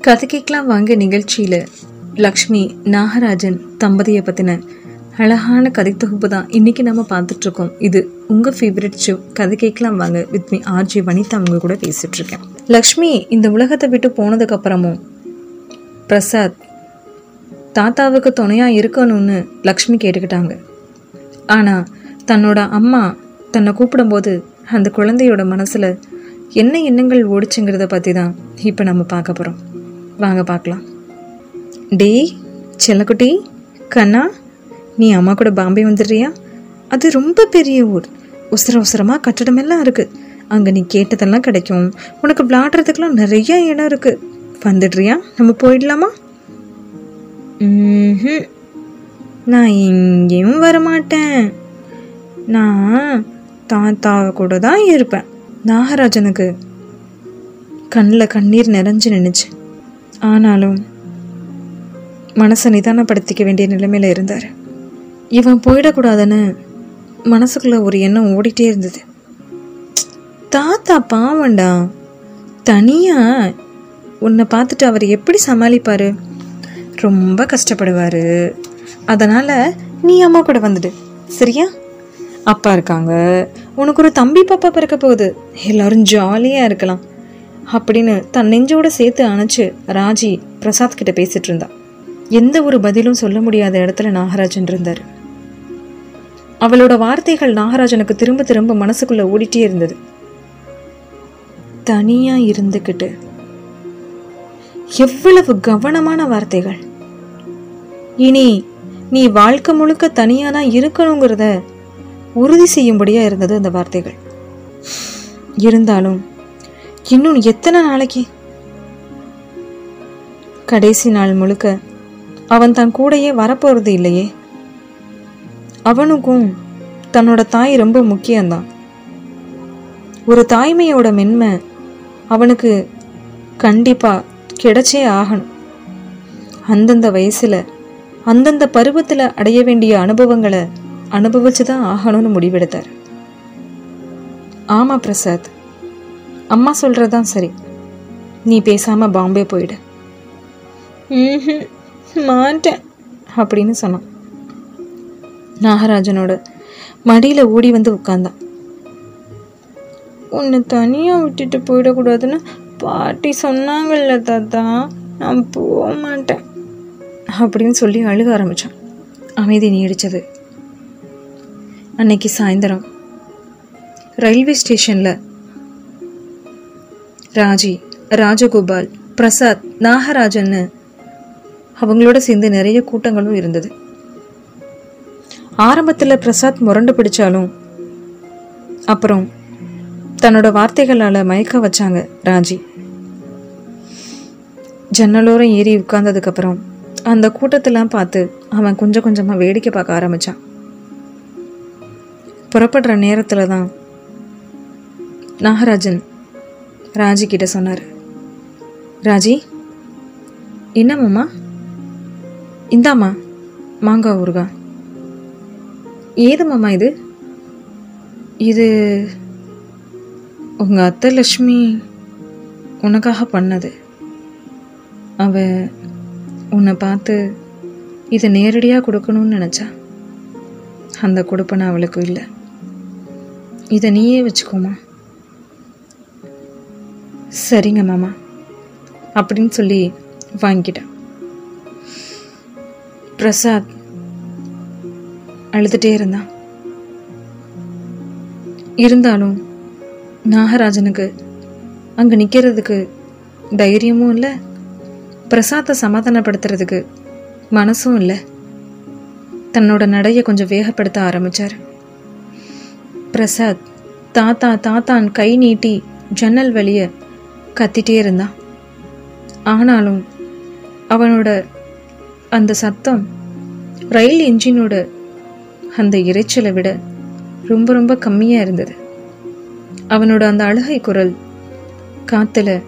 கதை கேட்கலாம் வாங்க நிகழ்ச்சியில் லக்ஷ்மி நாகராஜன் தம்பதியை பற்றின அழகான கதை தொகுப்பு தான் இன்றைக்கி நம்ம பார்த்துட்ருக்கோம். இது உங்கள் ஃபேவரட் ஷோ கதை கேட்கலாம் வாங்க வித் மீ ஆர்ஜி வனிதா அவங்க கூட பேசிகிட்ருக்கேன் லக்ஷ்மி இந்த உலகத்தை விட்டு போனதுக்கப்புறமும் பிரசாத் தாத்தாவுக்கு துணையாக இருக்கணும்னு லக்ஷ்மி கேட்டுக்கிட்டாங்க. ஆனால் தன்னோட அம்மா தன்னை கூப்பிடும்போது அந்த குழந்தையோட மனசில் என்ன எண்ணங்கள் ஓடிச்சுங்கிறத பற்றி தான் இப்போ நம்ம பார்க்க போகிறோம் வாங்க பார்க்கலாம். டேய் செல்லக்குட்டி கண்ணா நீ அம்மா கூட பாம்பே வந்துடுறியா? அது ரொம்ப பெரிய ஊர். உசர உசரமாக கட்டடமெல்லாம் இருக்குது அங்கே நீ கேட்டதெல்லாம் கிடைக்கும். உனக்கு விளாடுறதுக்கெல்லாம் நிறைய இடம் இருக்குது வந்துடுறியா? நம்ம போயிடலாமா? ம் நான் எங்கேயும் வரமாட்டேன். நான் தாத்தாவை கூட தான் இருப்பேன். நாகராஜனுக்கு. கண்ணில் கண்ணீர் நிறைஞ்சு நின்றுச்சு ஆனாலும் மனசை நிதானப்படுத்திக்க வேண்டிய நிலைமையில் இருந்தார். இவன் போயிடக்கூடாதுன்னு மனசுக்குள்ளே ஒரு எண்ணம் ஓடிட்டே இருந்தது. தாத்தா பாவண்டா தனியாக உன்னை பார்த்துட்டு அவர் எப்படி சமாளிப்பார்? ரொம்ப கஷ்டப்படுவார். அதனால் நீ அம்மா கூட வந்துடு. சரியா? அப்பா இருக்காங்க. உனக்கு ஒரு தம்பி பாப்பா பிறக்க போகுது. எல்லோரும் ஜாலியாக இருக்கலாம். அப்படின்னு தன் நெஞ்சோட சேர்த்து அணைச்சு ராஜி பிரசாத் கிட்ட பேசிட்டு இருந்தா. எந்த ஒரு பதிலும் சொல்ல முடியாத இடத்துல நாகராஜன் இருந்தார். அவளோட வார்த்தைகள் நாகராஜனுக்கு திரும்ப திரும்ப மனசுக்குள்ள ஓடிட்டே இருந்தது. தனியா இருந்துக்கிட்டு எவ்வளவு கவனமான வார்த்தைகள். இனி நீ வாழ்க்கை முழுக்க தனியா தான் இருக்கணுங்கிறத உறுதி செய்யும்படியா இருந்தது அந்த வார்த்தைகள். இருந்தாலும் இன்னும் எத்தனை நாளைக்கு? கடைசி நாள் முழுக்க அவன் தன் கூடயே வரப்போறது இல்லையே. அவனுக்கும் தன்னோட தாய் ரொம்ப முக்கியம்தான். ஒரு தாய்மையோட மென்மை அவனுக்கு கண்டிப்பா கிடைச்சே ஆகணும். அந்தந்த வயசுல அந்தந்த பருவத்தில் அடைய வேண்டிய அனுபவங்களை அனுபவிச்சு தான் ஆகணும்னு முடிவெடுத்தார். ஆமா பிரசாத் அம்மா சொல்றதுதான் சரி. நீ பேசாம பாம்பே போயிடு. ம்ஹும், மாட்டேன். அப்படின்னு சொன்னான். நாகராஜனோட மடியில ஓடி வந்து உட்கார்ந்தான். உன்னை தனியா விட்டுட்டு போயிடக்கூடாதுன்னு பாட்டி சொன்னாங்கல்ல தாத்தா. நான் போக மாட்டேன். அப்படின்னு சொல்லி அழுக ஆரம்பிச்சான். அமைதி நீடிச்சது அன்னைக்கு சாயந்தரம். ரயில்வே ஸ்டேஷன்ல ராஜி ராஜகோபால் பிரசாத் நாகராஜன்னு அவங்களோட சேர்ந்து நிறைய கூட்டங்களும் இருந்தது. ஆரம்பத்தில் பிரசாத் முரண்டு பிடிச்சாலும் அப்புறம் தன்னோட வார்த்தைகளால் மயக்க வச்சாங்க ராஜி. ஜன்னலோரம் ஏறி உட்கார்ந்ததுக்கப்புறம் அந்த கூட்டத்தெல்லாம் பார்த்து அவன் கொஞ்சம் கொஞ்சமாக வேடிக்கை பார்க்க ஆரம்பிச்சான். புறப்படுற நேரத்தில் தான் நாகராஜன் ராஜி கிட்ட சொன்னார். ராஜி என்னம்மாம்மா இந்தாம்மா மாங்காய் ஊறுகாய் ஏதுமாம்மா இது? இது உங்கள் அத்தை லக்ஷ்மி உனக்காக பண்ணது. அவ உன்னை பார்த்து இதை நேரடியாக கொடுக்கணும்னு நினச்சா. அந்த கொடுப்பனை அவளுக்கு இல்லை. இதை நீயே வச்சுக்கோமா. சரிங்க மாமா. அப்படின்னு சொல்லி வாங்கிட்டான் பிரசாத் அழுதுகிட்டே இருந்தான். இருந்தாலும் நாகராஜனுக்கு அங்கே நிற்கிறதுக்கு தைரியமும் இல்லை பிரசாத்தை சமாதானப்படுத்துறதுக்கு மனசும் இல்லை. தன்னோட நடையை கொஞ்சம் வேகப்படுத்த ஆரம்பிச்சார். பிரசாத் தாத்தா தாத்தான் கை நீட்டி ஜன்னல் வழியை கத்திட்டே இருந்தான் ஆனாலும் அவனோட அந்த சத்தம் ரயில் என்ஜினோட அந்த இரைச்சலை விட ரொம்ப ரொம்ப கம்மியாக இருந்தது. அவனோட அந்த அழுகை குரல் காத்துல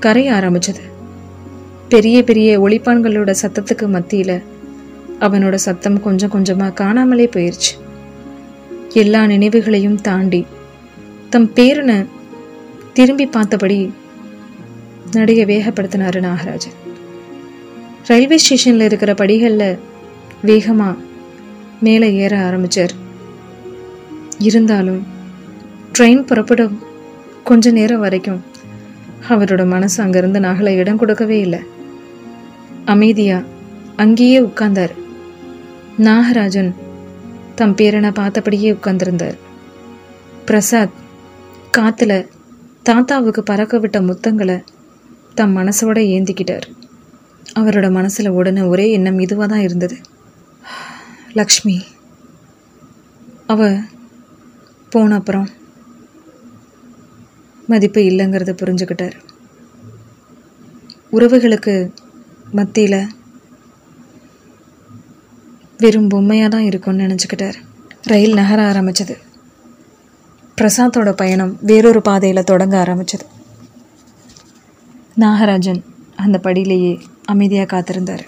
கரைய ஆரம்பிச்சது. பெரிய பெரிய ஒளிப்பான்களோட சத்தத்துக்கு மத்தியில் அவனோட சத்தம் கொஞ்சம் கொஞ்சமாக காணாமலே போயிருச்சு. எல்லா நினைவுகளையும் தாண்டி தம் பேரனை திரும்பி பார்த்தபடி நடிகை வேகப்படுத்தினாரு நாகராஜன். ரயில்வே ஸ்டேஷனில் இருக்கிற படிகளில் வேகமாக மேலே ஏற ஆரம்பித்தார் இருந்தாலும் ட்ரெயின் புறப்படும் கொஞ்ச நேரம் வரைக்கும் அவரோட மனசு அங்கேருந்து நகலை இடம் கொடுக்கவே இல்லை. அமைதியாக அங்கேயே உட்கார்ந்தார். நாகராஜன் தம் பேரனை பார்த்தபடியே உட்கார்ந்திருந்தார். பிரசாத் காற்றுல தாத்தாவுக்கு பறக்க விட்ட முத்தங்களை தம் மனசோட ஏந்திக்கிட்டார். அவரோட மனசில் உடனே ஒரே எண்ணம் இதுவாக தான் இருந்தது. லக்ஷ்மி அவ போன அப்புறம் மதிப்பு இல்லைங்கிறத புரிஞ்சுக்கிட்டார். உறவுகளுக்கு மத்தியில் வெறும் பொம்மையாக தான் இருக்கும்னு நினச்சிக்கிட்டார். ரயில் நகர ஆரம்பித்தது பிரசாத்தோட பயணம் வேறொரு பாதையில் தொடங்க ஆரம்பித்தது நாகராஜன் அந்த படியிலேயே அமைதியாக காத்திருந்தார்.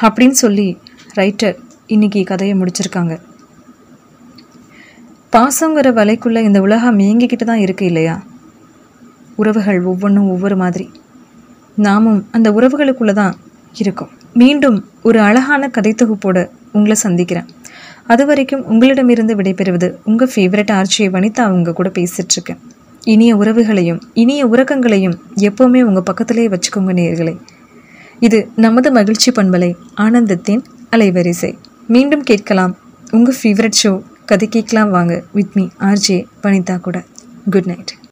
அப்படின்னு சொல்லி ரைட்டர் இன்னைக்கு கதையை முடிச்சிருக்காங்க. பாசங்கிற வலைக்குள்ள இந்த உலகம் இயங்கிக்கிட்டு தான் இருக்கு இல்லையா? உறவுகள் ஒவ்வொன்றும் ஒவ்வொரு மாதிரி. நாமும் அந்த உறவுகளுக்குள்ளே தான் இருக்கோம். மீண்டும் ஒரு அழகான கதை தொகுப்போடு உங்களை சந்திக்கிறேன். அது வரைக்கும் உங்களிடமிருந்து விடைபெறுவது உங்கள் ஃபேவரட் ஆர்ச்சியை வனிதா அவங்க கூட பேசிகிட்ருக்கேன் இனிய உறவுகளையும் இனிய உறக்கங்களையும் எப்போவுமே உங்கள் பக்கத்திலேயே வச்சுக்கோங்க நேர்களே இது நமது மகிழ்ச்சி பண்பலை ஆனந்தத்தின் அலைவரிசை. மீண்டும் கேட்கலாம் உங்கள் ஃபேவரட் ஷோ கதை கேட்கலாம் வாங்க வித் மீ ஆர்ஜே வனிதா கூட. Good night